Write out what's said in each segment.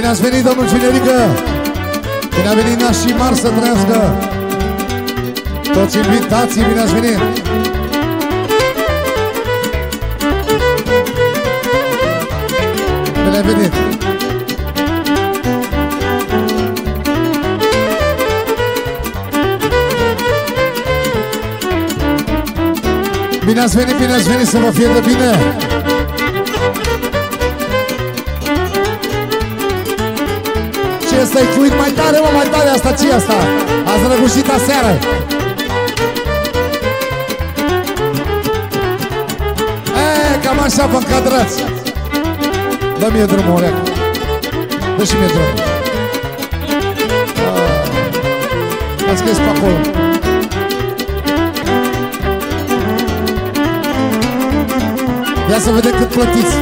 Bine ați venit, domnul Cinerică! Bine a venit nașii mari să trăiască! Toți invitații, bine ați venit! Bine ați venit! Bine ați venit, bine ați venit, să vă fie de bine! Ce stai fluid mai tare, mă, mai tare asta, ce asta? Ați răgușit aseară! E, cam așa vă încadrați! Dă-mi drumul, Oreacu! Dă și mie drumul! Ah, ați scris pe acolo! Ia să vedem cât plătiți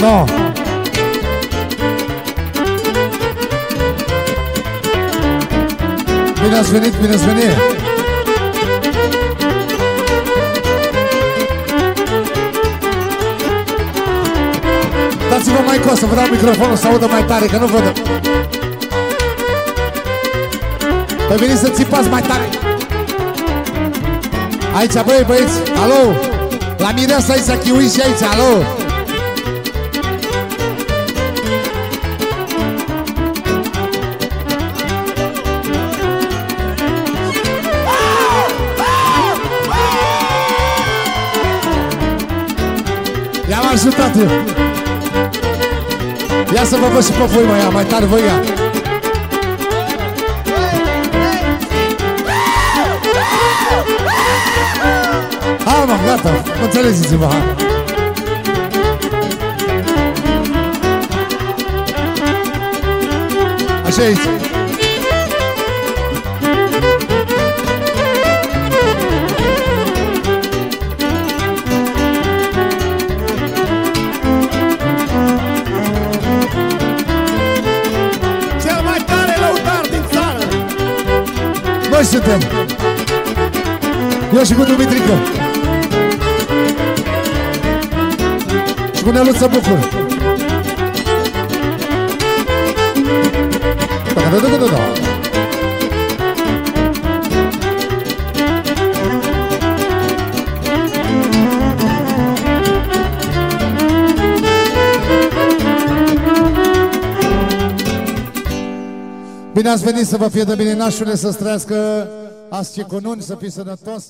No. Bine ați venit, bine ați venit. Dați-vă mai cos să vă dau microfonul să audă mai tare, că nu văd. Păi veniți să țipați mai tare. Aici, băi, băieți, alo. La mireasa aici s-a chiuit și aici, alo I-am ajutat eu. Ia să vă văd și pe voi, mă, ia, mai tare voi ia. Hai mă, gata, înțelegeți-vă Așa aici Noi suntem. Eu și cu Dumitrică. Și cu Neluța Bucur. Da, da, da, da, da, da. Bine ați venit să vă fie de bine nașule, să străiască azi ce cununi, să fiți sănătos.